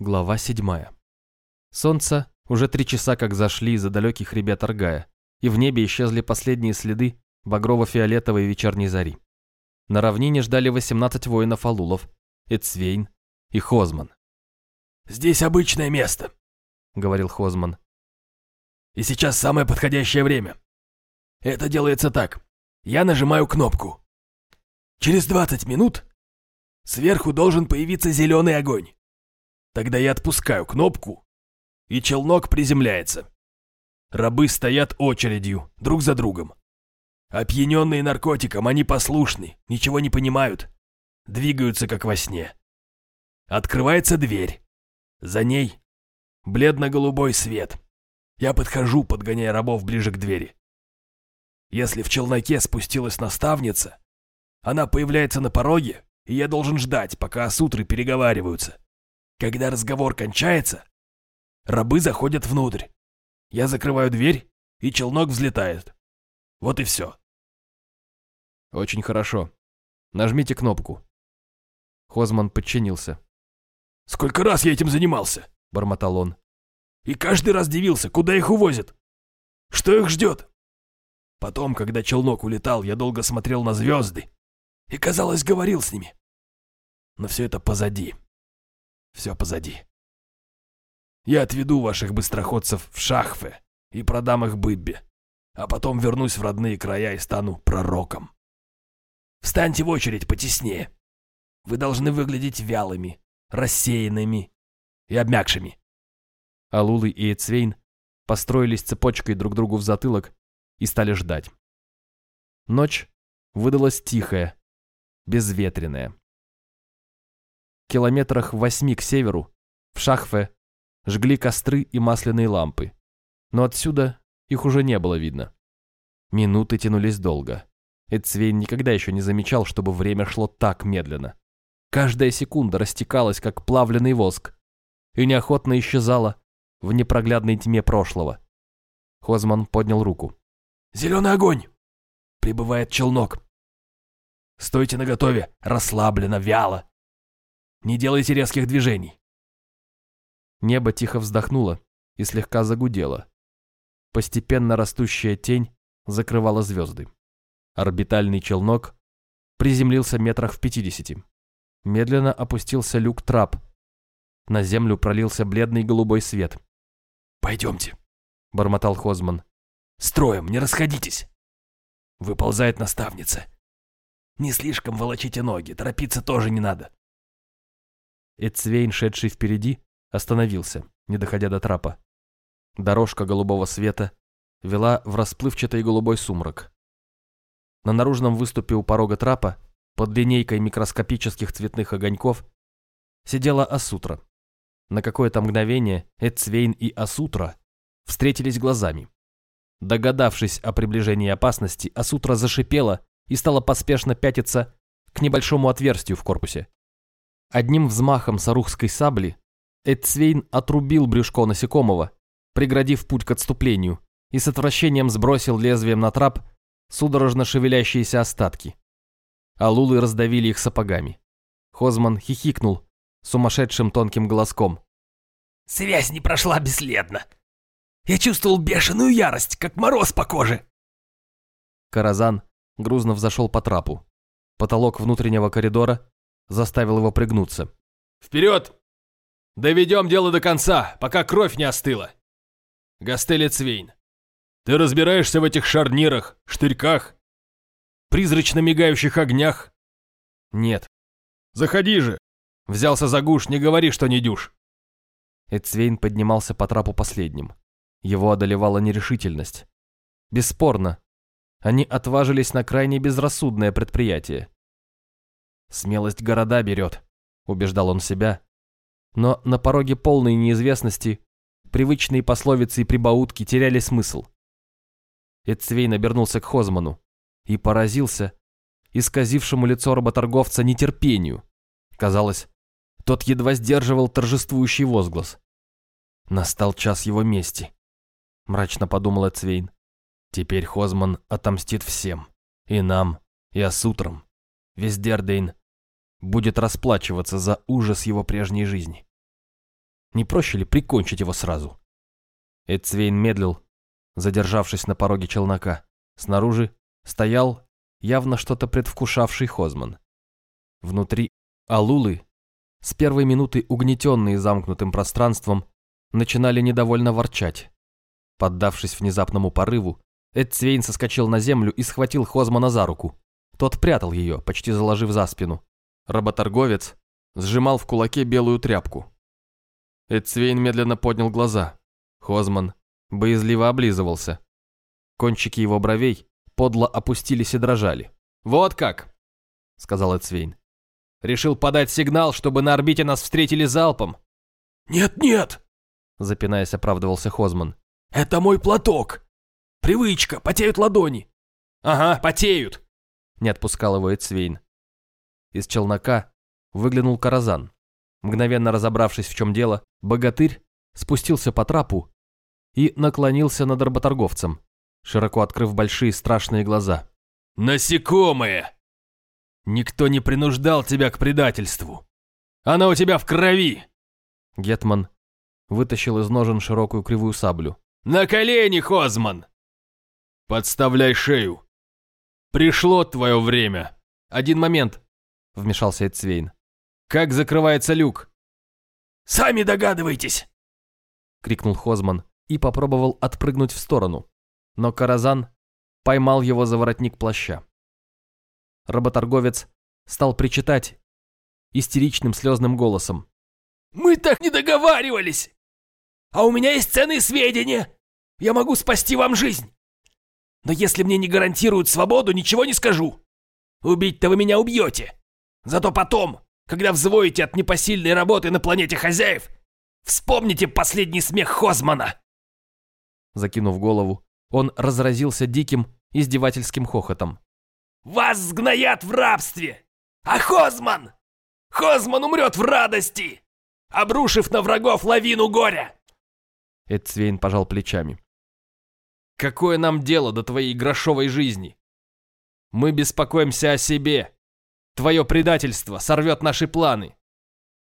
Глава седьмая. Солнце уже три часа как зашли за далеких хребет Аргая, и в небе исчезли последние следы багрово-фиолетовой вечерней зари. На равнине ждали 18 воинов Алулов, Эцвейн и Хозман. «Здесь обычное место», — говорил Хозман. «И сейчас самое подходящее время. Это делается так. Я нажимаю кнопку. Через 20 минут сверху должен появиться зеленый огонь. Тогда я отпускаю кнопку, и челнок приземляется. Рабы стоят очередью, друг за другом. Опьяненные наркотиком, они послушны, ничего не понимают. Двигаются, как во сне. Открывается дверь. За ней бледно-голубой свет. Я подхожу, подгоняя рабов ближе к двери. Если в челноке спустилась наставница, она появляется на пороге, и я должен ждать, пока осутры переговариваются. Когда разговор кончается, рабы заходят внутрь. Я закрываю дверь, и челнок взлетает. Вот и все. Очень хорошо. Нажмите кнопку. Хозман подчинился. «Сколько раз я этим занимался?» – бормотал он. «И каждый раз дивился, куда их увозят? Что их ждет?» Потом, когда челнок улетал, я долго смотрел на звезды и, казалось, говорил с ними. Но все это позади. Все позади. Я отведу ваших быстроходцев в Шахфе и продам их Быббе, а потом вернусь в родные края и стану пророком. Встаньте в очередь потеснее. Вы должны выглядеть вялыми, рассеянными и обмякшими. Алулы и Эцвейн построились цепочкой друг другу в затылок и стали ждать. Ночь выдалась тихая, безветренная километрах восьми к северу, в Шахфе, жгли костры и масляные лампы. Но отсюда их уже не было видно. Минуты тянулись долго. Эдсвейн никогда еще не замечал, чтобы время шло так медленно. Каждая секунда растекалась, как плавленый воск, и неохотно исчезала в непроглядной тьме прошлого. Хозман поднял руку. «Зеленый огонь! Прибывает челнок. Стойте наготове, расслабленно, вяло. Не делайте резких движений. Небо тихо вздохнуло и слегка загудело. Постепенно растущая тень закрывала звезды. Орбитальный челнок приземлился метрах в пятидесяти. Медленно опустился люк трап. На землю пролился бледный голубой свет. «Пойдемте», — бормотал Хозман. «Строем, не расходитесь!» Выползает наставница. «Не слишком волочите ноги, торопиться тоже не надо. Эцвейн, шедший впереди, остановился, не доходя до трапа. Дорожка голубого света вела в расплывчатый голубой сумрак. На наружном выступе у порога трапа, под линейкой микроскопических цветных огоньков, сидела Асутра. На какое-то мгновение Эцвейн и Асутра встретились глазами. Догадавшись о приближении опасности, Асутра зашипела и стала поспешно пятиться к небольшому отверстию в корпусе. Одним взмахом сарухской сабли Эдсвейн отрубил брюшко насекомого, преградив путь к отступлению, и с отвращением сбросил лезвием на трап судорожно шевелящиеся остатки. Алулы раздавили их сапогами. Хозман хихикнул сумасшедшим тонким голоском. «Связь не прошла бесследно. Я чувствовал бешеную ярость, как мороз по коже». Каразан грузно взошел по трапу. Потолок внутреннего коридора заставил его пригнуться. «Вперед! Доведем дело до конца, пока кровь не остыла!» Гастелли Цвейн, ты разбираешься в этих шарнирах, штырьках, призрачно мигающих огнях? Нет. Заходи же! Взялся за гуш, не говори, что не дюш. Эцвейн поднимался по трапу последним. Его одолевала нерешительность. Бесспорно, они отважились на крайне безрассудное предприятие. Смелость города берет, убеждал он себя. Но на пороге полной неизвестности привычные пословицы и прибаутки теряли смысл. Эдцвейн обернулся к Хозману и поразился исказившему лицо работорговца нетерпению. Казалось, тот едва сдерживал торжествующий возглас. Настал час его мести, мрачно подумал Эцвейн. Теперь Хозман отомстит всем, и нам, и Асутрам. Вездердейн будет расплачиваться за ужас его прежней жизни. Не проще ли прикончить его сразу? Эдцвейн медлил, задержавшись на пороге челнока. Снаружи стоял явно что-то предвкушавший Хозман. Внутри Алулы, с первой минуты угнетенные замкнутым пространством, начинали недовольно ворчать. Поддавшись внезапному порыву, Эдцвейн соскочил на землю и схватил Хозмана за руку. Тот прятал ее, почти заложив за спину. Работорговец сжимал в кулаке белую тряпку. Эдцвейн медленно поднял глаза. Хозман боязливо облизывался. Кончики его бровей подло опустились и дрожали. «Вот как!» — сказал Эдцвейн. «Решил подать сигнал, чтобы на орбите нас встретили залпом?» «Нет-нет!» — запинаясь, оправдывался Хозман. «Это мой платок! Привычка, потеют ладони!» «Ага, потеют!» — не отпускал его Эдцвейн. Из челнока выглянул Каразан. Мгновенно разобравшись, в чем дело, богатырь спустился по трапу и наклонился над работорговцем, широко открыв большие страшные глаза. «Насекомые! Никто не принуждал тебя к предательству! Она у тебя в крови!» Гетман вытащил из ножен широкую кривую саблю. «На колени, Хозман! Подставляй шею! Пришло твое время!» «Один момент!» — вмешался Эдцвейн. «Как закрывается люк?» «Сами догадывайтесь!» — крикнул Хозман и попробовал отпрыгнуть в сторону. Но Каразан поймал его за воротник плаща. Работорговец стал причитать истеричным слезным голосом. «Мы так не договаривались! А у меня есть ценные сведения! Я могу спасти вам жизнь! Но если мне не гарантируют свободу, ничего не скажу! Убить-то вы меня убьете! Зато потом, когда взвоите от непосильной работы на планете хозяев, вспомните последний смех Хозмана!» Закинув голову, он разразился диким, издевательским хохотом. «Вас сгноят в рабстве! А Хозман? Хозман умрет в радости, обрушив на врагов лавину горя!» Эдцвейн пожал плечами. «Какое нам дело до твоей грошовой жизни? Мы беспокоимся о себе. Твое предательство сорвет наши планы».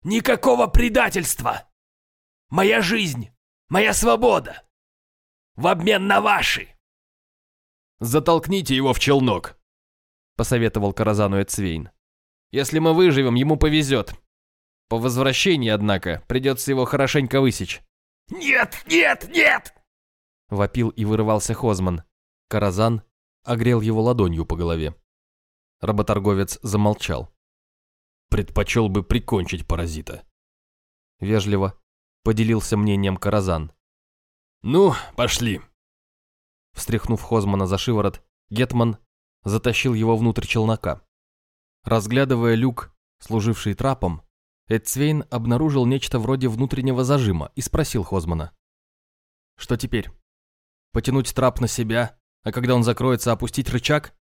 «Никакого предательства! Моя жизнь, моя свобода! в обмен на ваши!» «Затолкните его в челнок», — посоветовал Каразану Эцвейн. «Если мы выживем, ему повезет. По возвращении, однако, придется его хорошенько высечь». «Нет, нет, нет!» — вопил и вырывался Хозман. Каразан огрел его ладонью по голове. Работорговец замолчал. «Предпочел бы прикончить паразита». Вежливо поделился мнением Каразан. «Ну, пошли». Встряхнув Хозмана за шиворот, Гетман затащил его внутрь челнока. Разглядывая люк, служивший трапом, Эдцвейн обнаружил нечто вроде внутреннего зажима и спросил Хозмана. «Что теперь? Потянуть трап на себя, а когда он закроется, опустить рычаг?»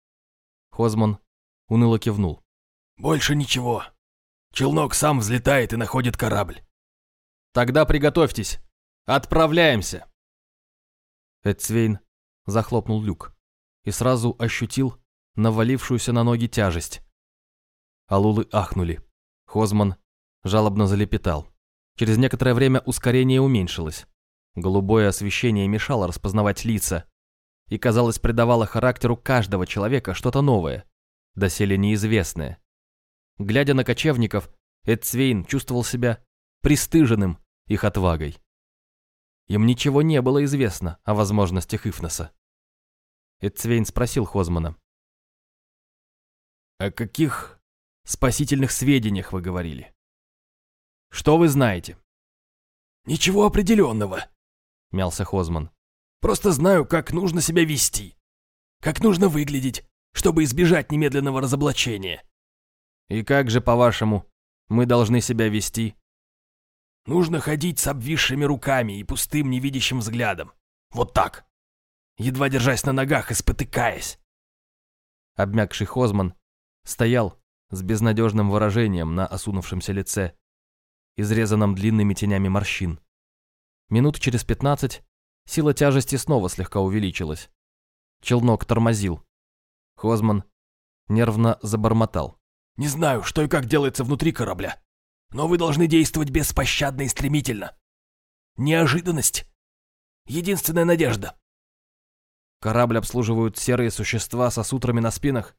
Хозман уныло кивнул. «Больше ничего. Челнок сам взлетает и находит корабль». «Тогда приготовьтесь. Отправляемся!» Эдцвейн захлопнул люк и сразу ощутил навалившуюся на ноги тяжесть. Алулы ахнули. Хозман жалобно залепетал. Через некоторое время ускорение уменьшилось. Голубое освещение мешало распознавать лица и, казалось, придавало характеру каждого человека что-то новое, доселе неизвестное. Глядя на кочевников, Эдцвейн чувствовал себя пристыженным их отвагой. Им ничего не было известно о возможностях Ифноса. Эдцвейн спросил Хозмана. «О каких спасительных сведениях вы говорили? Что вы знаете?» «Ничего определенного», — мялся Хозман. «Просто знаю, как нужно себя вести, как нужно выглядеть, чтобы избежать немедленного разоблачения». «И как же, по-вашему, мы должны себя вести, Нужно ходить с обвисшими руками и пустым невидящим взглядом. Вот так. Едва держась на ногах и спотыкаясь. Обмякший Хозман стоял с безнадежным выражением на осунувшемся лице, изрезанном длинными тенями морщин. Минут через пятнадцать сила тяжести снова слегка увеличилась. Челнок тормозил. Хозман нервно забормотал. «Не знаю, что и как делается внутри корабля. Но вы должны действовать беспощадно и стремительно. Неожиданность. Единственная надежда. Корабль обслуживают серые существа со сутрами на спинах.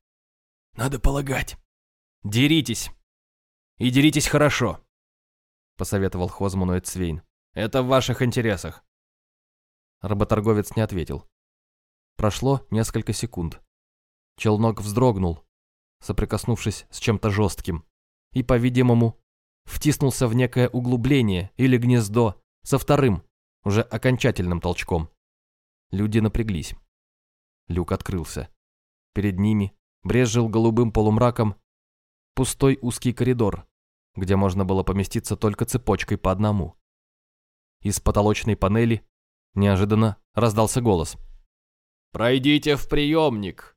Надо полагать. Деритесь. И деритесь хорошо, посоветовал Хозману Эдсвейн. Это в ваших интересах. Работорговец не ответил. Прошло несколько секунд. Челнок вздрогнул, соприкоснувшись с чем-то жестким, и, по-видимому, втиснулся в некое углубление или гнездо со вторым, уже окончательным толчком. Люди напряглись. Люк открылся. Перед ними брезжил голубым полумраком пустой узкий коридор, где можно было поместиться только цепочкой по одному. Из потолочной панели неожиданно раздался голос. «Пройдите в приемник.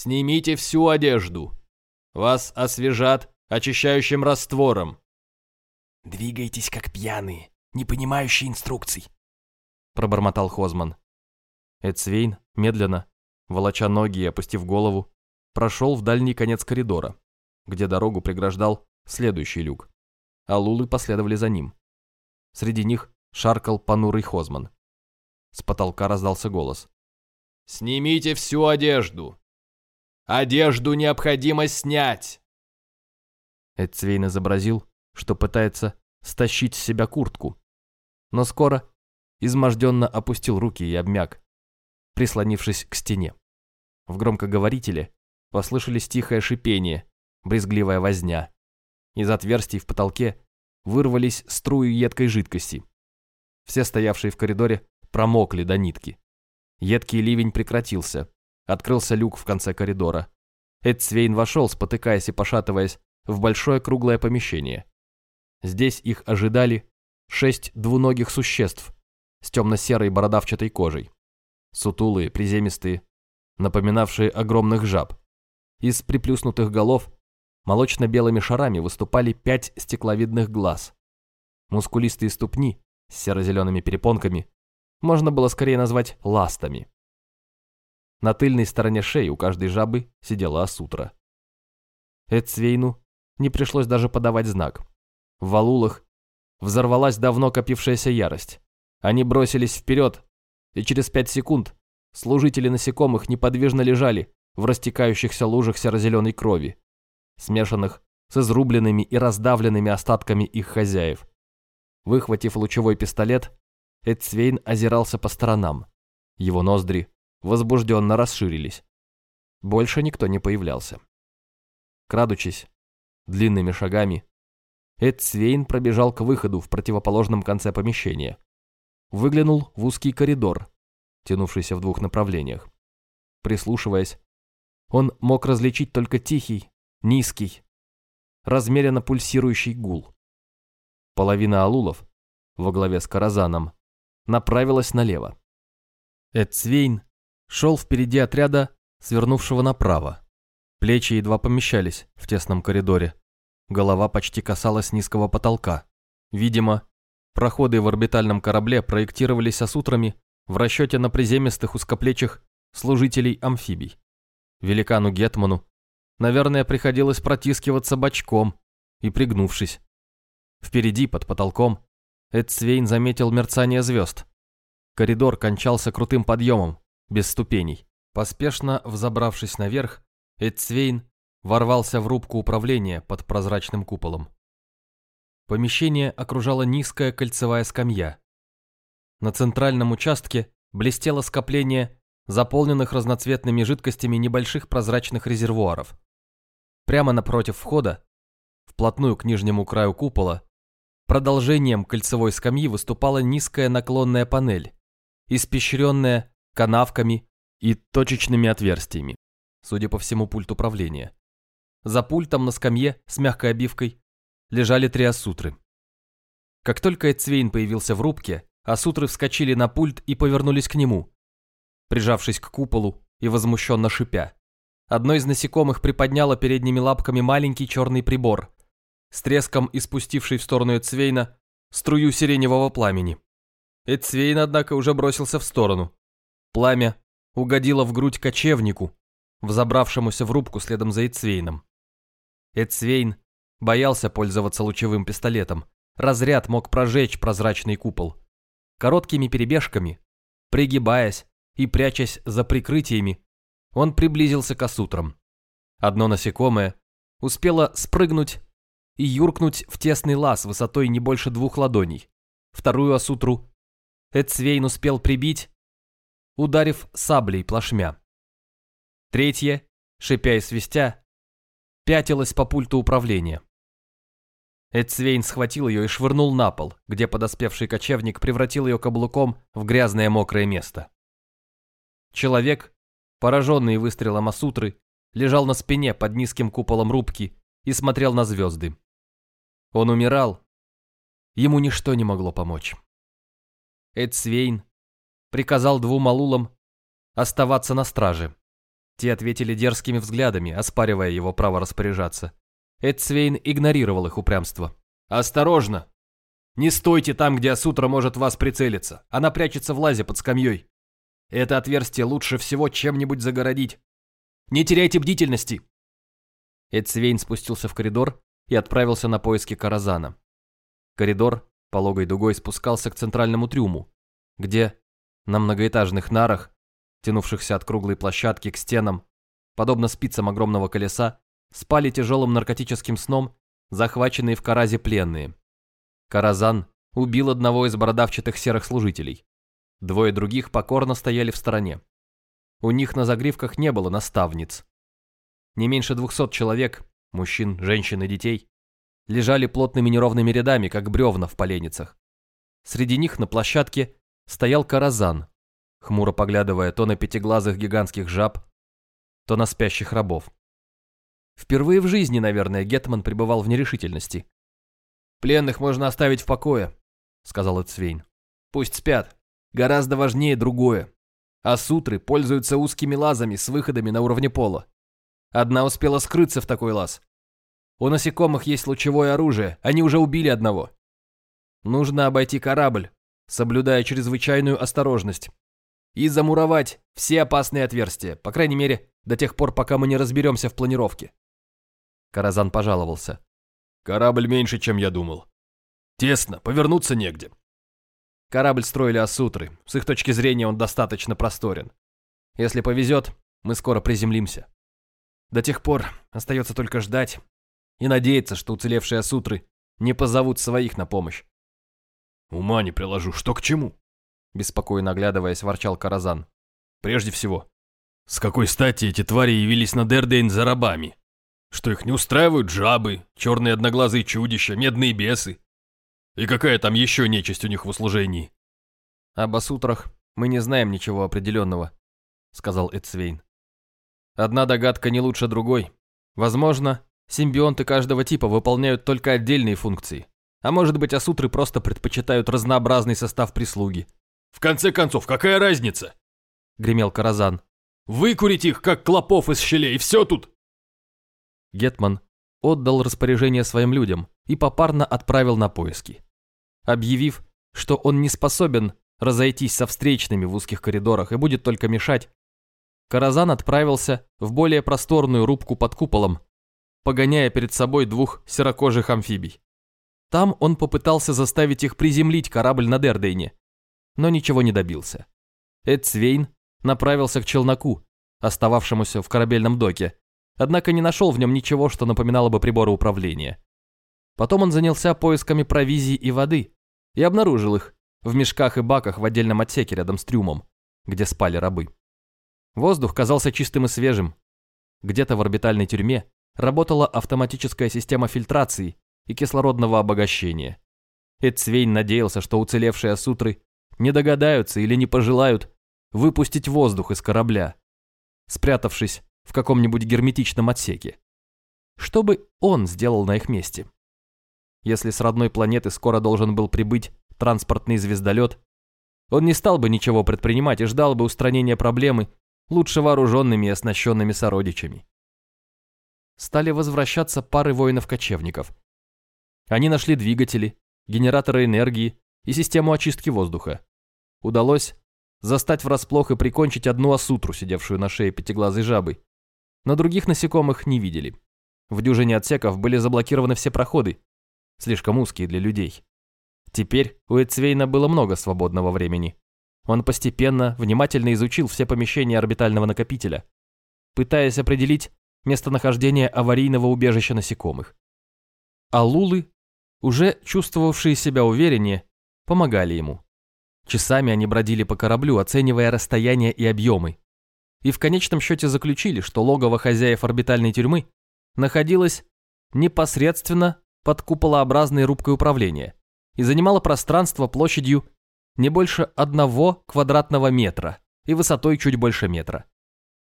Снимите всю одежду. Вас освежат очищающим раствором». «Двигайтесь как пьяные, не понимающие инструкций», — пробормотал Хозман. Эдсвейн медленно, волоча ноги и опустив голову, прошел в дальний конец коридора, где дорогу преграждал следующий люк, а лулы последовали за ним. Среди них шаркал понурый Хозман. С потолка раздался голос. «Снимите всю одежду! Одежду необходимо снять!» Эдцвейн изобразил, что пытается стащить с себя куртку, но скоро изможденно опустил руки и обмяк, прислонившись к стене. В громкоговорителе послышались тихое шипение, брезгливая возня. Из отверстий в потолке вырвались струи едкой жидкости. Все стоявшие в коридоре промокли до нитки. Едкий ливень прекратился. Открылся люк в конце коридора. Эдсвейн вошел, спотыкаясь и пошатываясь, в большое круглое помещение. Здесь их ожидали шесть двуногих существ с темно-серой бородавчатой кожей. Сутулые, приземистые, напоминавшие огромных жаб. Из приплюснутых голов молочно-белыми шарами выступали пять стекловидных глаз. Мускулистые ступни с серо-зелеными перепонками можно было скорее назвать ластами. На тыльной стороне шеи у каждой жабы сидела осутра. Эдсвейну не пришлось даже подавать знак. В валулах взорвалась давно копившаяся ярость. Они бросились вперед, и через пять секунд служители насекомых неподвижно лежали в растекающихся лужах серо-зеленой крови, смешанных с изрубленными и раздавленными остатками их хозяев. Выхватив лучевой пистолет, Эдсвейн озирался по сторонам. Его ноздри возбужденно расширились. Больше никто не появлялся. Крадучись, длинными шагами, Эдсвейн пробежал к выходу в противоположном конце помещения. Выглянул в узкий коридор, тянувшийся в двух направлениях. Прислушиваясь, он мог различить только тихий, низкий, размеренно пульсирующий гул. Половина алулов, во главе с Каразаном, направилась налево. Эдсвейн шел впереди отряда, свернувшего направо. Плечи едва помещались в тесном коридоре. Голова почти касалась низкого потолка. Видимо, проходы в орбитальном корабле проектировались осутрами в расчете на приземистых узкоплечих служителей амфибий. Великану Гетману, наверное, приходилось протискиваться бочком и пригнувшись. Впереди, под потолком, Эдсвейн заметил мерцание звезд. Коридор кончался крутым подъемом, без ступеней. Поспешно взобравшись наверх, Эдсвейн ворвался в рубку управления под прозрачным куполом. Помещение окружала низкая кольцевая скамья. На центральном участке блестело скопление заполненных разноцветными жидкостями небольших прозрачных резервуаров. Прямо напротив входа, вплотную к нижнему краю купола, продолжением кольцевой скамьи выступала низкая наклонная панель, испещренная канавками и точечными отверстиями, судя по всему пульт управления. За пультом на скамье с мягкой обивкой лежали три асутры. Как только Эцвейн появился в рубке, асутры вскочили на пульт и повернулись к нему, прижавшись к куполу и возмущенно шипя. Одно из насекомых приподняло передними лапками маленький черный прибор, с треском испустивший в сторону Эцвейна струю сиреневого пламени. Эцвейн, однако, уже бросился в сторону. Пламя угодило в грудь кочевнику, взобравшемуся в рубку следом за Эцвейном. Эцвейн боялся пользоваться лучевым пистолетом. Разряд мог прожечь прозрачный купол. Короткими перебежками, пригибаясь и прячась за прикрытиями, он приблизился к осутрам. Одно насекомое успело спрыгнуть и юркнуть в тесный лаз высотой не больше двух ладоней. Вторую осутру Эдсвейн успел прибить, ударив саблей плашмя. Третья, шипя и свистя, пятилась по пульту управления. Эдсвейн схватил ее и швырнул на пол, где подоспевший кочевник превратил ее каблуком в грязное мокрое место. Человек, пораженный выстрелом Асутры, лежал на спине под низким куполом рубки и смотрел на звезды. Он умирал. Ему ничто не могло помочь. Эдсвейн приказал двум алулам оставаться на страже. Те ответили дерзкими взглядами, оспаривая его право распоряжаться. Эдсвейн игнорировал их упрямство. «Осторожно! Не стойте там, где Асутра может вас прицелиться. Она прячется в лазе под скамьей. Это отверстие лучше всего чем-нибудь загородить. Не теряйте бдительности!» Эдсвейн спустился в коридор и отправился на поиски Каразана. Коридор пологой дугой спускался к центральному трюму, где на многоэтажных нарах, тянувшихся от круглой площадки к стенам, подобно спицам огромного колеса, спали тяжелым наркотическим сном захваченные в Каразе пленные. Каразан убил одного из бородавчатых серых служителей. Двое других покорно стояли в стороне. У них на загривках не было наставниц. Не меньше двухсот человек, мужчин, женщин и детей, лежали плотными неровными рядами, как бревна в поленницах. Среди них на площадке стоял Каразан, хмуро поглядывая то на пятиглазых гигантских жаб, то на спящих рабов. Впервые в жизни, наверное, Гетман пребывал в нерешительности. «Пленных можно оставить в покое», — сказал Эцвейн. «Пусть спят. Гораздо важнее другое. А сутры пользуются узкими лазами с выходами на уровне пола. Одна успела скрыться в такой лаз. У насекомых есть лучевое оружие, они уже убили одного. Нужно обойти корабль, соблюдая чрезвычайную осторожность. И замуровать все опасные отверстия, по крайней мере, до тех пор, пока мы не разберемся в планировке. Каразан пожаловался. «Корабль меньше, чем я думал. Тесно, повернуться негде». Корабль строили Асутры, с их точки зрения он достаточно просторен. Если повезет, мы скоро приземлимся. До тех пор остается только ждать и надеяться, что уцелевшие Асутры не позовут своих на помощь. «Ума не приложу, что к чему?» Беспокойно оглядываясь, ворчал Каразан. «Прежде всего, с какой стати эти твари явились на Дердейн за рабами? Что их не устраивают жабы, черные одноглазые чудища, медные бесы? И какая там еще нечисть у них в услужении? Об осутрах мы не знаем ничего определенного, сказал Эдсвейн. Одна догадка не лучше другой. Возможно, симбионты каждого типа выполняют только отдельные функции. А может быть, осутры просто предпочитают разнообразный состав прислуги. «В конце концов, какая разница?» — гремел Каразан. «Выкурить их, как клопов из щелей, и все тут!» Гетман отдал распоряжение своим людям и попарно отправил на поиски. Объявив, что он не способен разойтись со встречными в узких коридорах и будет только мешать, Каразан отправился в более просторную рубку под куполом, погоняя перед собой двух серокожих амфибий. Там он попытался заставить их приземлить корабль на Дердейне, но ничего не добился. Эд Свейн направился к челноку, остававшемуся в корабельном доке, однако не нашел в нем ничего, что напоминало бы приборы управления. Потом он занялся поисками провизии и воды и обнаружил их в мешках и баках в отдельном отсеке рядом с трюмом, где спали рабы. Воздух казался чистым и свежим. Где-то в орбитальной тюрьме работала автоматическая система фильтрации и кислородного обогащения. Эдсвейн надеялся, что уцелевшие сутры не догадаются или не пожелают выпустить воздух из корабля, спрятавшись в каком-нибудь герметичном отсеке. Что бы он сделал на их месте? Если с родной планеты скоро должен был прибыть транспортный звездолет, он не стал бы ничего предпринимать и ждал бы устранения проблемы лучше вооруженными и оснащенными сородичами. Стали возвращаться пары воинов-кочевников. Они нашли двигатели, генераторы энергии и систему очистки воздуха. Удалось застать врасплох и прикончить одну осутру, сидевшую на шее пятиглазой жабы, но других насекомых не видели. В дюжине отсеков были заблокированы все проходы, слишком узкие для людей. Теперь у Эцвейна было много свободного времени. Он постепенно, внимательно изучил все помещения орбитального накопителя, пытаясь определить местонахождение аварийного убежища насекомых. А лулы, уже чувствовавшие себя увереннее, помогали ему. Часами они бродили по кораблю, оценивая расстояние и объемы, и в конечном счете заключили, что логово хозяев орбитальной тюрьмы находилось непосредственно под куполообразной рубкой управления и занимало пространство площадью не больше одного квадратного метра и высотой чуть больше метра.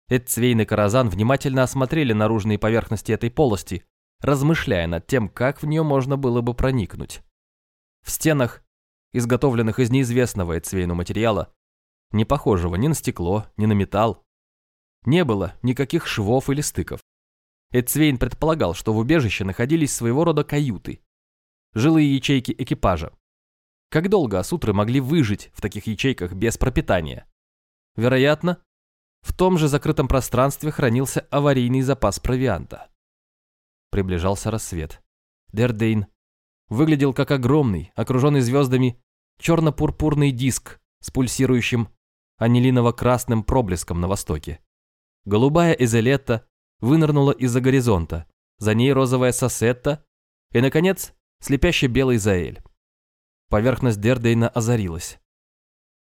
Эдцвейн и Каразан внимательно осмотрели наружные поверхности этой полости, размышляя над тем, как в нее можно было бы проникнуть. В стенах, изготовленных из неизвестного Эдцвейну материала, не похожего ни на стекло, ни на металл, не было никаких швов или стыков. Эдцвейн предполагал, что в убежище находились своего рода каюты, жилые ячейки экипажа. Как долго асутры могли выжить в таких ячейках без пропитания? Вероятно, в том же закрытом пространстве хранился аварийный запас провианта. Приближался рассвет. Дердейн выглядел как огромный, окруженный звездами, черно-пурпурный диск с пульсирующим анилиново-красным проблеском на востоке. Голубая изолетта вынырнула из-за горизонта, за ней розовая сосетта и, наконец, слепящий белый заэль. Поверхность Дердейна озарилась.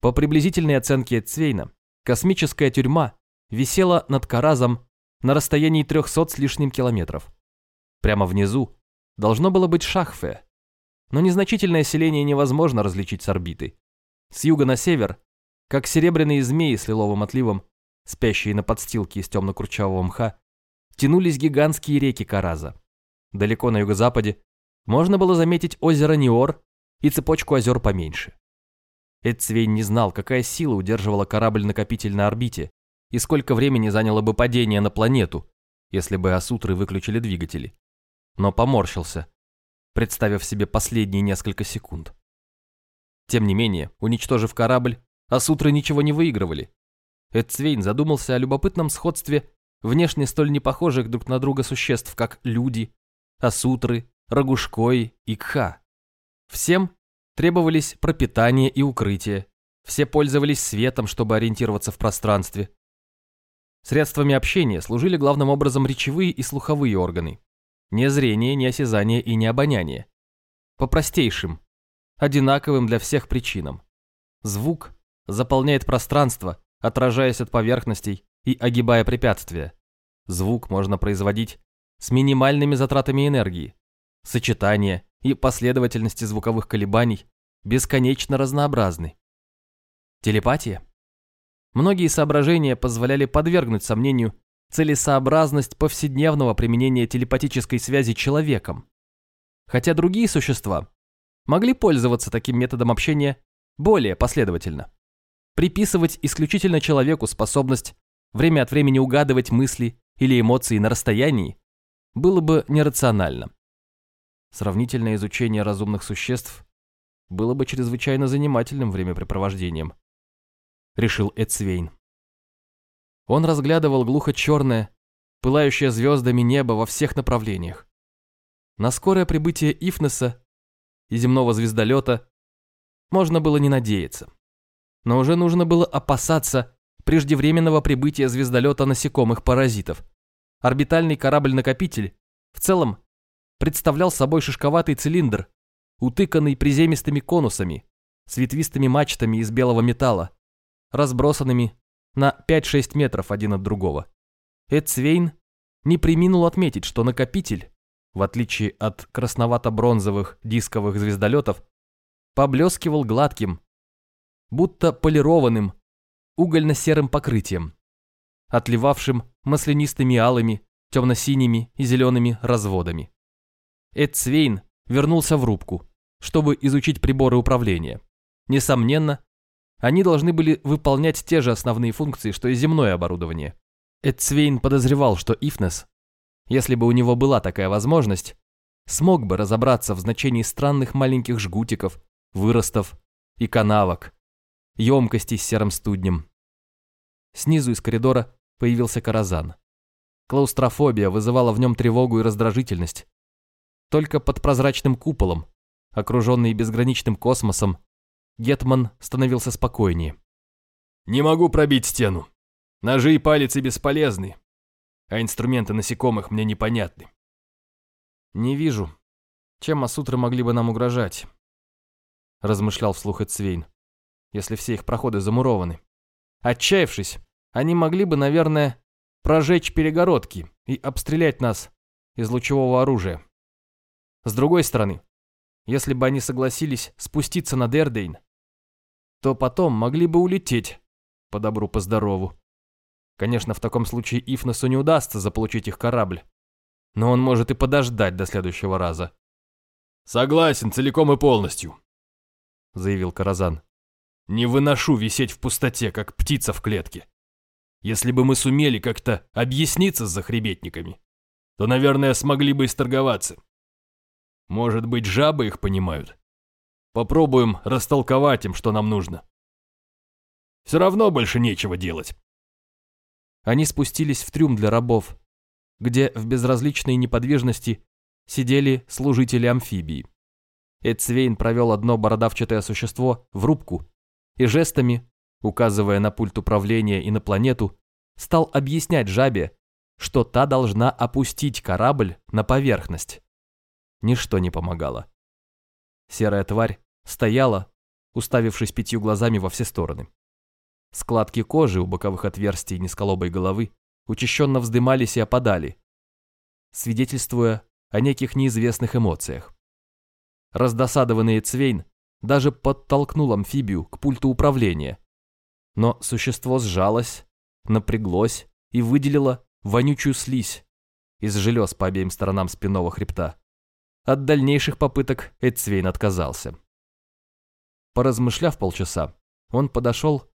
По приблизительной оценке Цвейна, космическая тюрьма висела над Каразом на расстоянии 300 с лишним километров. Прямо внизу должно было быть Шахфе, но незначительное селение невозможно различить с орбиты. С юга на север, как серебряные змеи с лиловым отливом, спящие на подстилке из темно-курчавого мха, тянулись гигантские реки Караза. Далеко на юго-западе можно было заметить озеро Ниор и цепочку озер поменьше. Эдцвейн не знал, какая сила удерживала корабль-накопитель на орбите и сколько времени заняло бы падение на планету, если бы Асутры выключили двигатели. Но поморщился, представив себе последние несколько секунд. Тем не менее, уничтожив корабль, Асутры ничего не выигрывали. Эдцвейн задумался о любопытном сходстве внешне столь непохожих друг на друга существ, как люди, асутры, рагушкой и кха. Всем требовались пропитание и укрытие, все пользовались светом, чтобы ориентироваться в пространстве. Средствами общения служили главным образом речевые и слуховые органы. Не зрение, не осязание и не обоняние. По простейшим, одинаковым для всех причинам. Звук заполняет пространство, отражаясь от поверхностей и огибая препятствия. Звук можно производить с минимальными затратами энергии. Сочетание и последовательности звуковых колебаний бесконечно разнообразны. Телепатия? Многие соображения позволяли подвергнуть сомнению целесообразность повседневного применения телепатической связи человеком. Хотя другие существа могли пользоваться таким методом общения более последовательно приписывать исключительно человеку способность время от времени угадывать мысли или эмоции на расстоянии было бы нерационально. Сравнительное изучение разумных существ было бы чрезвычайно занимательным времяпрепровождением, решил Эцвейн. Он разглядывал глухо-черное, пылающее звездами небо во всех направлениях. На скорое прибытие Ифнеса и земного звездолета можно было не надеяться но уже нужно было опасаться преждевременного прибытия звездолета насекомых-паразитов. Орбитальный корабль-накопитель в целом представлял собой шишковатый цилиндр, утыканный приземистыми конусами, с ветвистыми мачтами из белого металла, разбросанными на 5-6 метров один от другого. Эдсвейн не приминул отметить, что накопитель, в отличие от красновато-бронзовых дисковых звездолетов, поблескивал гладким, будто полированным, угольно-серым покрытием, отливавшим маслянистыми алыми, темно-синими и зелеными разводами. Эд Свейн вернулся в рубку, чтобы изучить приборы управления. Несомненно, они должны были выполнять те же основные функции, что и земное оборудование. Эд Свейн подозревал, что Ифнес, если бы у него была такая возможность, смог бы разобраться в значении странных маленьких жгутиков, выростов и канавок, емкости с серым студнем. Снизу из коридора появился Каразан. Клаустрофобия вызывала в нем тревогу и раздражительность. Только под прозрачным куполом окруженный безграничным космосом, Гетман становился спокойнее. «Не могу пробить стену. Ножи и палицы бесполезны, а инструменты насекомых мне непонятны». «Не вижу, чем Асутры могли бы нам угрожать», – размышлял вслух Эцвейн, «если все их проходы замурованы. Отчаявшись, они могли бы, наверное, прожечь перегородки и обстрелять нас из лучевого оружия. С другой стороны, если бы они согласились спуститься на Дердейн, то потом могли бы улететь по добру, по здорову. Конечно, в таком случае Ифносу не удастся заполучить их корабль, но он может и подождать до следующего раза. «Согласен целиком и полностью», — заявил Каразан. «Не выношу висеть в пустоте, как птица в клетке. Если бы мы сумели как-то объясниться с захребетниками, то, наверное, смогли бы исторговаться. Может быть, жабы их понимают? Попробуем растолковать им, что нам нужно. Все равно больше нечего делать. Они спустились в трюм для рабов, где в безразличной неподвижности сидели служители амфибии. Эдсвейн провел одно бородавчатое существо в рубку и жестами указывая на пульт управления и на планету, стал объяснять жабе, что та должна опустить корабль на поверхность. Ничто не помогало. Серая тварь стояла, уставившись пятью глазами во все стороны. Складки кожи у боковых отверстий низколобой головы учащенно вздымались и опадали, свидетельствуя о неких неизвестных эмоциях. Раздосадованный Цвейн даже подтолкнул амфибию к пульту управления, но существо сжалось, напряглось и выделило вонючую слизь из желез по обеим сторонам спинного хребта. От дальнейших попыток Эдсвейн отказался. Поразмышляв полчаса, он подошел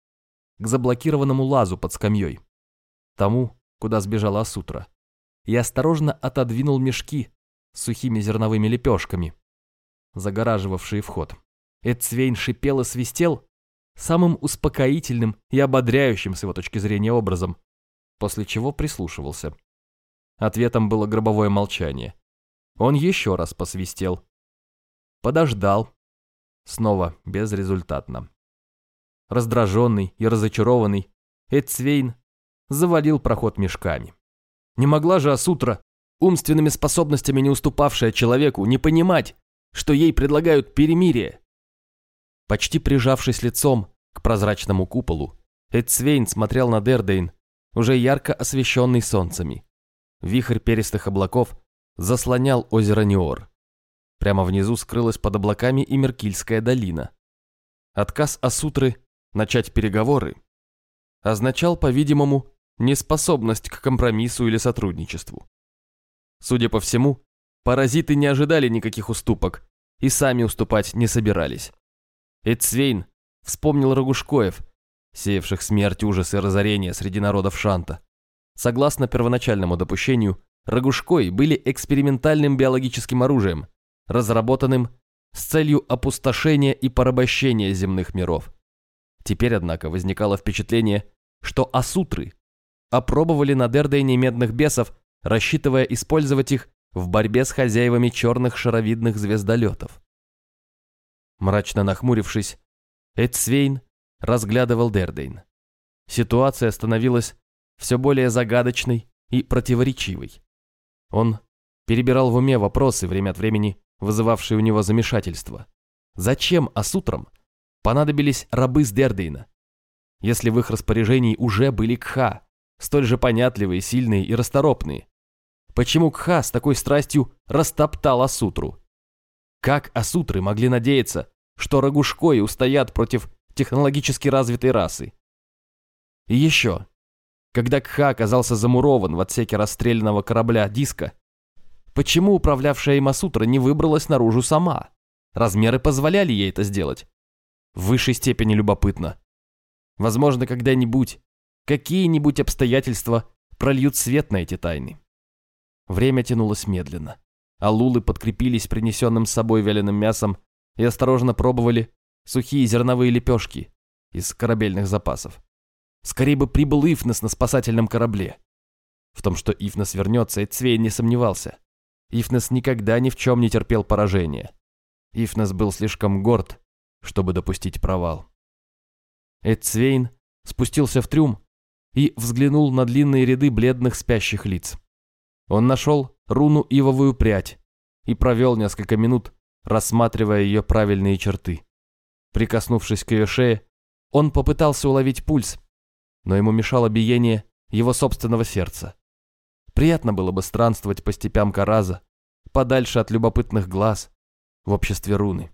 к заблокированному лазу под скамьей, тому, куда сбежала Асутра, и осторожно отодвинул мешки с сухими зерновыми лепешками, загораживавшие вход. Эдсвейн шипел и свистел, самым успокоительным и ободряющим с его точки зрения образом, после чего прислушивался. Ответом было гробовое молчание. Он еще раз посвистел. Подождал. Снова безрезультатно. Раздраженный и разочарованный, Эдсвейн завалил проход мешками. Не могла же Асутра, умственными способностями не уступавшая человеку, не понимать, что ей предлагают перемирие, Почти прижавшись лицом к прозрачному куполу, Эдсвейн смотрел на Дердейн, уже ярко освещенный солнцами. Вихрь перистых облаков заслонял озеро Неор. Прямо внизу скрылась под облаками и Меркильская долина. Отказ Асутры начать переговоры означал, по-видимому, неспособность к компромиссу или сотрудничеству. Судя по всему, паразиты не ожидали никаких уступок и сами уступать не собирались. Эцвейн вспомнил Рогушкоев, сеявших смерть, ужас и разорение среди народов Шанта. Согласно первоначальному допущению, Рогушкои были экспериментальным биологическим оружием, разработанным с целью опустошения и порабощения земных миров. Теперь, однако, возникало впечатление, что асутры опробовали на Дердейне медных бесов, рассчитывая использовать их в борьбе с хозяевами черных шаровидных звездолетов. Мрачно нахмурившись, Эдсвейн разглядывал Дердейн. Ситуация становилась все более загадочной и противоречивой. Он перебирал в уме вопросы, время от времени вызывавшие у него замешательство. Зачем Асутрам понадобились рабы с Дердейна, если в их распоряжении уже были Кха, столь же понятливые, сильные и расторопные? Почему Кха с такой страстью растоптал Асутру? Как асутры могли надеяться, что Рогушкои устоят против технологически развитой расы? И еще, когда Кха оказался замурован в отсеке расстрелянного корабля «Диска», почему управлявшая им Асутра не выбралась наружу сама? Размеры позволяли ей это сделать. В высшей степени любопытно. Возможно, когда-нибудь какие-нибудь обстоятельства прольют свет на эти тайны. Время тянулось медленно. Алулы подкрепились принесенным с собой вяленым мясом и осторожно пробовали сухие зерновые лепешки из корабельных запасов. Скорее бы прибыл Ифнес на спасательном корабле. В том, что Ифнес вернется, Эцвейн не сомневался. Ифнес никогда ни в чем не терпел поражения. Ифнес был слишком горд, чтобы допустить провал. Эдцвейн спустился в трюм и взглянул на длинные ряды бледных спящих лиц. Он нашел руну ивовую прядь и провел несколько минут, рассматривая ее правильные черты. Прикоснувшись к ее шее, он попытался уловить пульс, но ему мешало биение его собственного сердца. Приятно было бы странствовать по степям Караза, подальше от любопытных глаз, в обществе руны.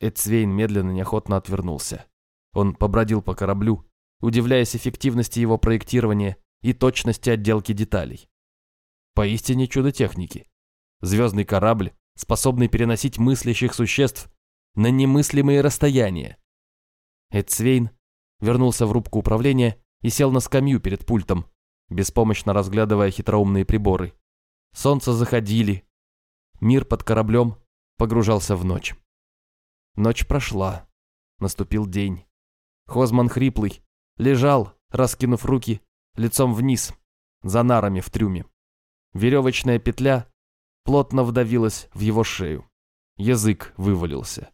Эцвейн медленно неохотно отвернулся. Он побродил по кораблю, удивляясь эффективности его проектирования и точности отделки деталей. Поистине чудо техники. Звездный корабль, способный переносить мыслящих существ на немыслимые расстояния. Эдсвейн вернулся в рубку управления и сел на скамью перед пультом, беспомощно разглядывая хитроумные приборы. Солнце заходили. Мир под кораблем погружался в ночь. Ночь прошла. Наступил день. Хозман хриплый лежал, раскинув руки, лицом вниз, за нарами в трюме. Веревочная петля плотно вдавилась в его шею. Язык вывалился.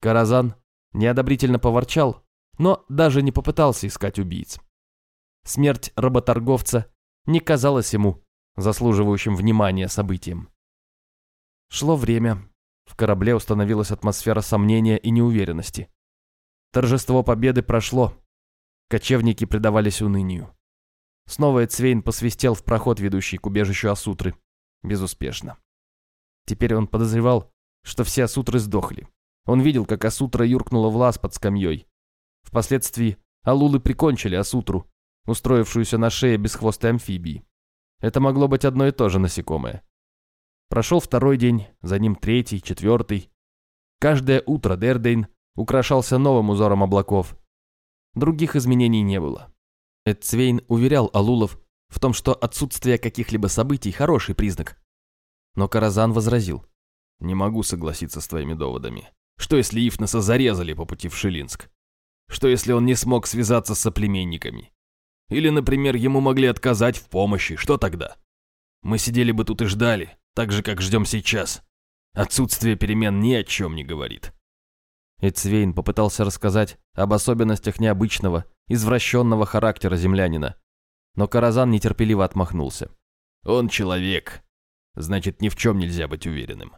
Каразан неодобрительно поворчал, но даже не попытался искать убийц. Смерть работорговца не казалась ему заслуживающим внимания событием. Шло время. В корабле установилась атмосфера сомнения и неуверенности. Торжество победы прошло. Кочевники предавались унынию. Снова Эцвейн посвистел в проход, ведущий к убежищу Асутры. Безуспешно. Теперь он подозревал, что все Асутры сдохли. Он видел, как Асутра юркнула в лаз под скамьей. Впоследствии Алулы прикончили Асутру, устроившуюся на шее бесхвостой амфибии. Это могло быть одно и то же насекомое. Прошел второй день, за ним третий, четвертый. Каждое утро Дердейн украшался новым узором облаков. Других изменений не было. Эдцвейн уверял Алулов в том, что отсутствие каких-либо событий – хороший признак. Но Каразан возразил. «Не могу согласиться с твоими доводами. Что если Ифнеса зарезали по пути в Шилинск? Что если он не смог связаться с соплеменниками? Или, например, ему могли отказать в помощи, что тогда? Мы сидели бы тут и ждали, так же, как ждем сейчас. Отсутствие перемен ни о чем не говорит». Эцвейн попытался рассказать об особенностях необычного, извращенного характера землянина. Но Каразан нетерпеливо отмахнулся. «Он человек. Значит, ни в чем нельзя быть уверенным».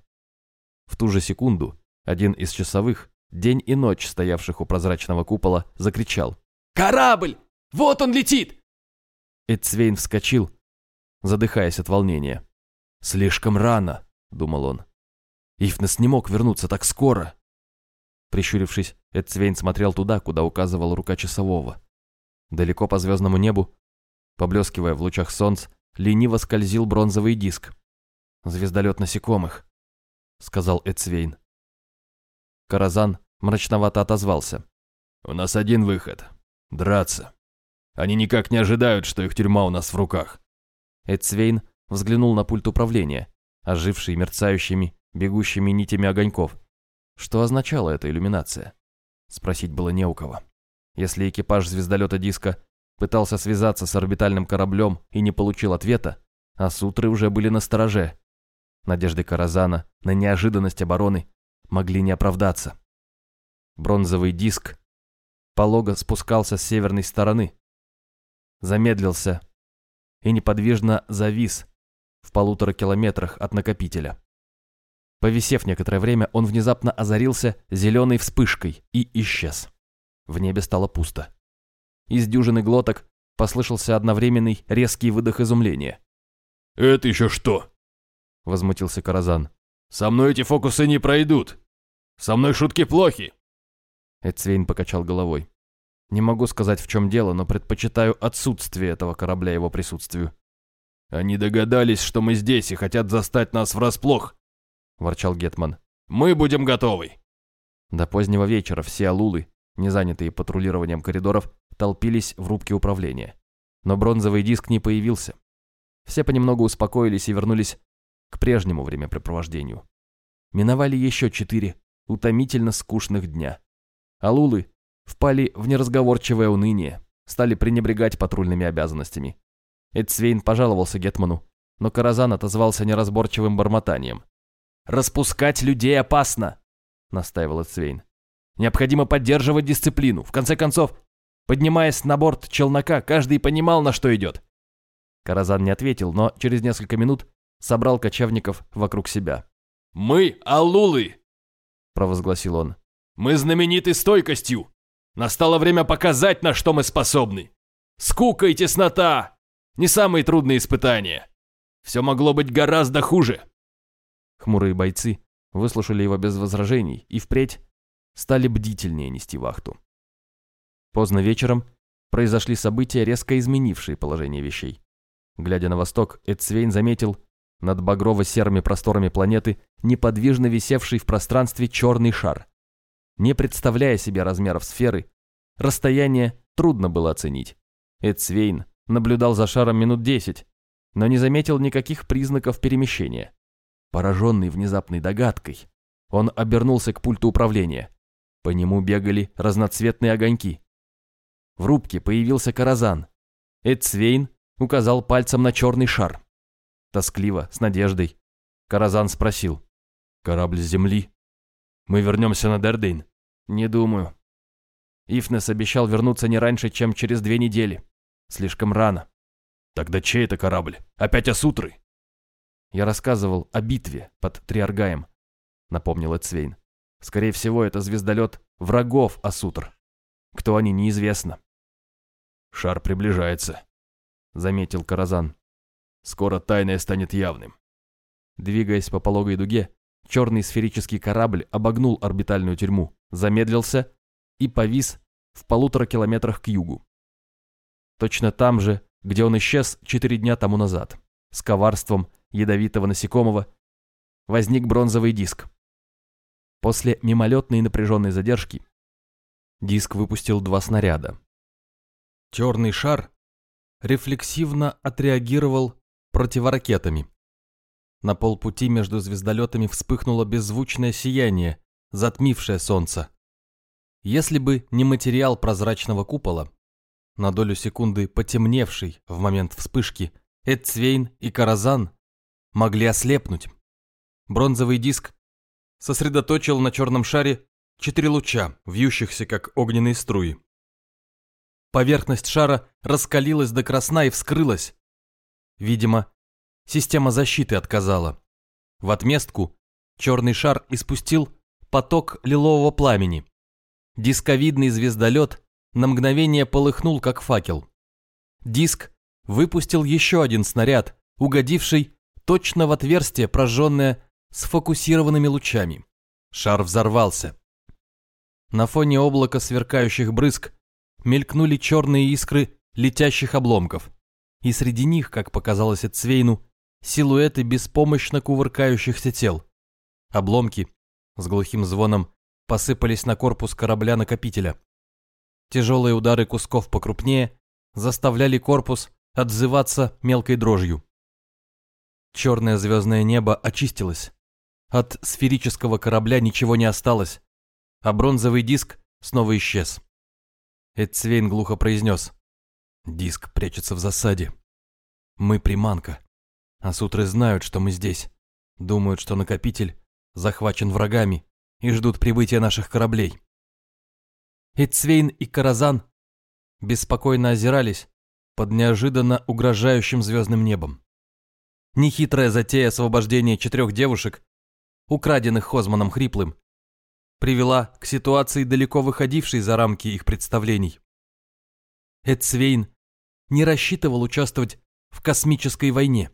В ту же секунду один из часовых, день и ночь стоявших у прозрачного купола, закричал. «Корабль! Вот он летит!» Эцвейн вскочил, задыхаясь от волнения. «Слишком рано», — думал он. Ифнес не мог вернуться так скоро. Прищурившись, Эдцвейн смотрел туда, куда указывала рука часового. Далеко по звездному небу, поблескивая в лучах солнца, лениво скользил бронзовый диск. «Звездолет насекомых», — сказал Эдцвейн. Каразан мрачновато отозвался. «У нас один выход — драться. Они никак не ожидают, что их тюрьма у нас в руках». Эдцвейн взглянул на пульт управления, оживший мерцающими, бегущими нитями огоньков. Что означала эта иллюминация? Спросить было не у кого. Если экипаж звездолета Диска пытался связаться с орбитальным кораблем и не получил ответа, а сутры уже были на стороже. Надежды Каразана на неожиданность обороны могли не оправдаться. Бронзовый диск полого спускался с северной стороны, замедлился и неподвижно завис в полутора километрах от накопителя. Повисев некоторое время, он внезапно озарился зеленой вспышкой и исчез. В небе стало пусто. Из дюжины глоток послышался одновременный резкий выдох изумления. «Это еще что?» — возмутился Каразан. «Со мной эти фокусы не пройдут. Со мной шутки плохи». Эцвейн покачал головой. «Не могу сказать, в чем дело, но предпочитаю отсутствие этого корабля его присутствию». «Они догадались, что мы здесь и хотят застать нас врасплох», ворчал Гетман. «Мы будем готовы!» До позднего вечера все алулы, не занятые патрулированием коридоров, толпились в рубке управления. Но бронзовый диск не появился. Все понемногу успокоились и вернулись к прежнему времяпрепровождению. Миновали еще четыре утомительно скучных дня. Алулы впали в неразговорчивое уныние, стали пренебрегать патрульными обязанностями. Эдсвейн пожаловался Гетману, но Каразан отозвался неразборчивым бормотанием. Распускать людей опасно, настаивал Эцвейн. Необходимо поддерживать дисциплину. В конце концов, поднимаясь на борт челнока, каждый понимал, на что идет. Каразан не ответил, но через несколько минут собрал кочевников вокруг себя. «Мы Алулы!» – провозгласил он. «Мы знамениты стойкостью! Настало время показать, на что мы способны! Скука и теснота – не самые трудные испытания! Все могло быть гораздо хуже!» Хмурые бойцы выслушали его без возражений и впредь стали бдительнее нести вахту. Поздно вечером произошли события, резко изменившие положение вещей. Глядя на восток, Эдсвейн заметил над багрово-серыми просторами планеты неподвижно висевший в пространстве черный шар. Не представляя себе размеров сферы, расстояние трудно было оценить. Эдсвейн наблюдал за шаром минут десять, но не заметил никаких признаков перемещения. Пораженный внезапной догадкой, он обернулся к пульту управления. По нему бегали разноцветные огоньки. В рубке появился Каразан. Эдсвейн указал пальцем на черный шар. Тоскливо, с надеждой. Каразан спросил. «Корабль с земли? Мы вернемся на Дердейн?» «Не думаю». Ифнес обещал вернуться не раньше, чем через две недели. Слишком рано. «Тогда чей это корабль? Опять Асутры?» «Я рассказывал о битве под Триаргаем», — напомнил Эцвейн. «Скорее всего, это звездолет врагов Асутр. Кто они, неизвестно». «Шар приближается», — заметил Каразан. «Скоро тайное станет явным». Двигаясь по пологой дуге, черный сферический корабль обогнул орбитальную тюрьму, замедлился и повис в полутора километрах к югу. Точно там же, где он исчез четыре дня тому назад, с коварством ядовитого насекомого, возник бронзовый диск. После мимолетной напряженной задержки диск выпустил два снаряда. Черный шар рефлексивно отреагировал противоракетами. На полпути между звездолетами вспыхнуло беззвучное сияние, затмившее солнце. Если бы не материал прозрачного купола, на долю секунды потемневший в момент вспышки, Эдцвейн и Каразан могли ослепнуть. Бронзовый диск сосредоточил на черном шаре четыре луча, вьющихся как огненные струи. Поверхность шара раскалилась до красна и вскрылась. Видимо, система защиты отказала. В отместку черный шар испустил поток лилового пламени. Дисковидный звездолет на мгновение полыхнул, как факел. Диск выпустил еще один снаряд, угодивший точно в отверстие, прожженное сфокусированными лучами. Шар взорвался. На фоне облака сверкающих брызг мелькнули черные искры летящих обломков, и среди них, как показалось Эцвейну, силуэты беспомощно кувыркающихся тел. Обломки с глухим звоном посыпались на корпус корабля-накопителя. Тяжелые удары кусков покрупнее заставляли корпус отзываться мелкой дрожью. Черное звездное небо очистилось. От сферического корабля ничего не осталось, а бронзовый диск снова исчез. Эдцвейн глухо произнес. «Диск прячется в засаде. Мы приманка. А сутры знают, что мы здесь. Думают, что накопитель захвачен врагами и ждут прибытия наших кораблей». Эдцвейн и Каразан беспокойно озирались под неожиданно угрожающим звездным небом. Нехитрая затея освобождения четырех девушек, украденных Хозманом Хриплым, привела к ситуации, далеко выходившей за рамки их представлений. Эдсвейн не рассчитывал участвовать в космической войне.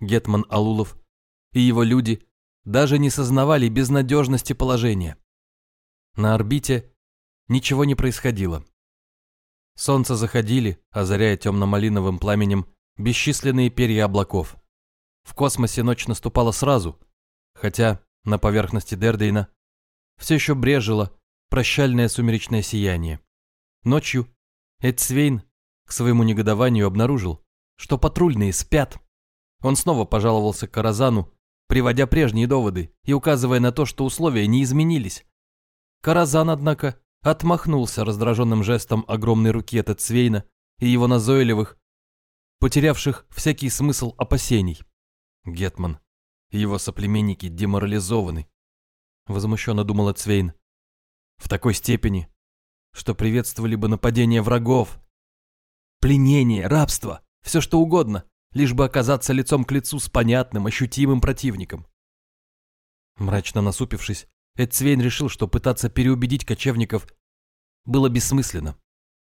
Гетман Алулов и его люди даже не сознавали безнадежности положения. На орбите ничего не происходило. Солнце заходили, озаряя темно-малиновым пламенем бесчисленные перья облаков. В космосе ночь наступала сразу, хотя на поверхности Дердейна все еще брежило прощальное сумеречное сияние. Ночью Эдсвейн к своему негодованию обнаружил, что патрульные спят. Он снова пожаловался Каразану, приводя прежние доводы и указывая на то, что условия не изменились. Каразан, однако, отмахнулся раздраженным жестом огромной руки от Эдсвейна и его назойливых, потерявших всякий смысл опасений. Гетман его соплеменники деморализованы, возмущенно думала Цвейн. В такой степени, что приветствовали бы нападение врагов. Пленение, рабство, все что угодно, лишь бы оказаться лицом к лицу с понятным, ощутимым противником. Мрачно насупившись, Эдцвейн решил, что пытаться переубедить кочевников было бессмысленно.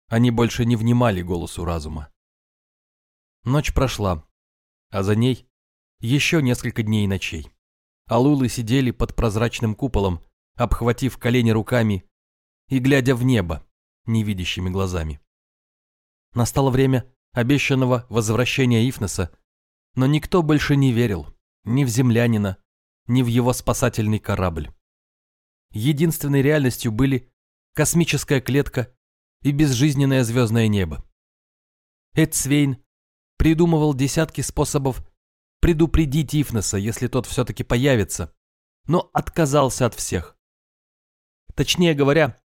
Они больше не внимали голосу разума. Ночь прошла, а за ней еще несколько дней и ночей. Алулы сидели под прозрачным куполом, обхватив колени руками и глядя в небо невидящими глазами. Настало время обещанного возвращения Ифнеса, но никто больше не верил ни в землянина, ни в его спасательный корабль. Единственной реальностью были космическая клетка и безжизненное звездное небо. Эд Свейн придумывал десятки способов предупредить Ифнеса, если тот все-таки появится, но отказался от всех. Точнее говоря,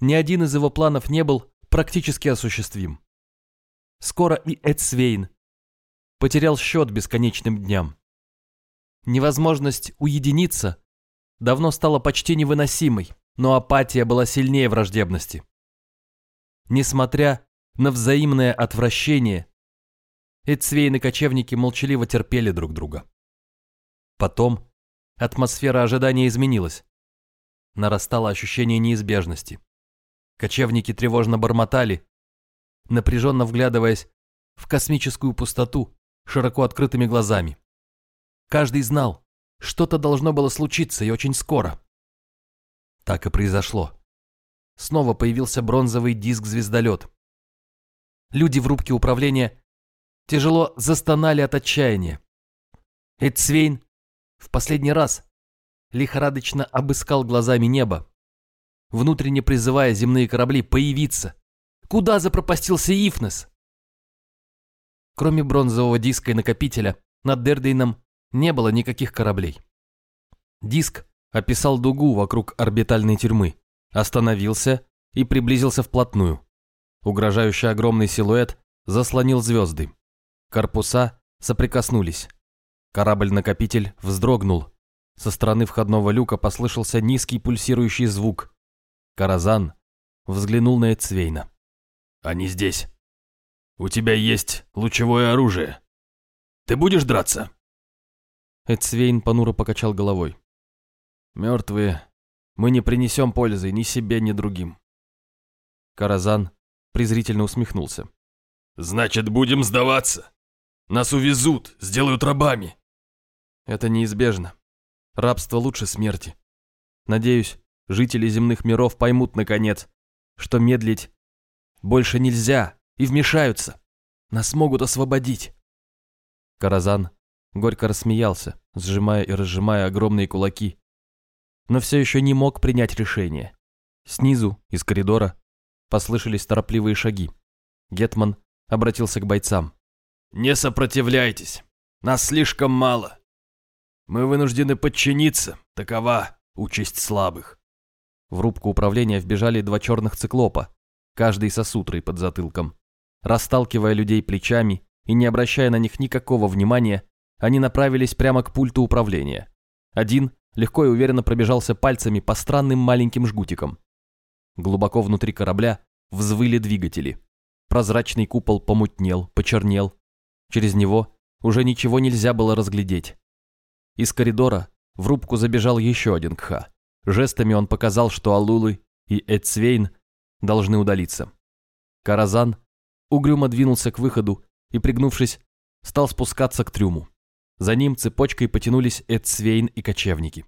ни один из его планов не был практически осуществим. Скоро и Эд Свейн потерял счет бесконечным дням. Невозможность уединиться давно стала почти невыносимой, но апатия была сильнее враждебности. Несмотря на взаимное отвращение, Эдсвейн и кочевники молчаливо терпели друг друга. Потом атмосфера ожидания изменилась. Нарастало ощущение неизбежности. Кочевники тревожно бормотали, напряженно вглядываясь в космическую пустоту широко открытыми глазами. Каждый знал, что-то должно было случиться и очень скоро. Так и произошло. Снова появился бронзовый диск-звездолет. Люди в рубке управления тяжело застонали от отчаяния. Эдсвейн в последний раз лихорадочно обыскал глазами небо, внутренне призывая земные корабли появиться. Куда запропастился Ифнес? Кроме бронзового диска и накопителя, над Дердейном не было никаких кораблей. Диск описал дугу вокруг орбитальной тюрьмы, остановился и приблизился вплотную. Угрожающий огромный силуэт заслонил звезды. Корпуса соприкоснулись. Корабль-накопитель вздрогнул. Со стороны входного люка послышался низкий пульсирующий звук. Каразан взглянул на Эцвейна. «Они здесь. У тебя есть лучевое оружие. Ты будешь драться?» Эцвейн понуро покачал головой. «Мертвые. Мы не принесем пользы ни себе, ни другим». Каразан презрительно усмехнулся. «Значит, будем сдаваться. Нас увезут, сделают рабами». «Это неизбежно. Рабство лучше смерти. Надеюсь, жители земных миров поймут, наконец, что медлить больше нельзя и вмешаются. Нас могут освободить». Каразан горько рассмеялся, сжимая и разжимая огромные кулаки, но все еще не мог принять решение. Снизу, из коридора, послышались торопливые шаги. Гетман обратился к бойцам. «Не сопротивляйтесь, нас слишком мало. Мы вынуждены подчиниться, такова участь слабых». В рубку управления вбежали два черных циклопа, каждый со сутрой под затылком. Расталкивая людей плечами и не обращая на них никакого внимания, они направились прямо к пульту управления. Один легко и уверенно пробежался пальцами по странным маленьким жгутикам. Глубоко внутри корабля взвыли двигатели. Прозрачный купол помутнел, почернел. Через него уже ничего нельзя было разглядеть. Из коридора в рубку забежал еще один кха. Жестами он показал, что Алулы и Эдсвейн должны удалиться. Каразан угрюмо двинулся к выходу и, пригнувшись, стал спускаться к трюму. За ним цепочкой потянулись Эдсвейн и кочевники.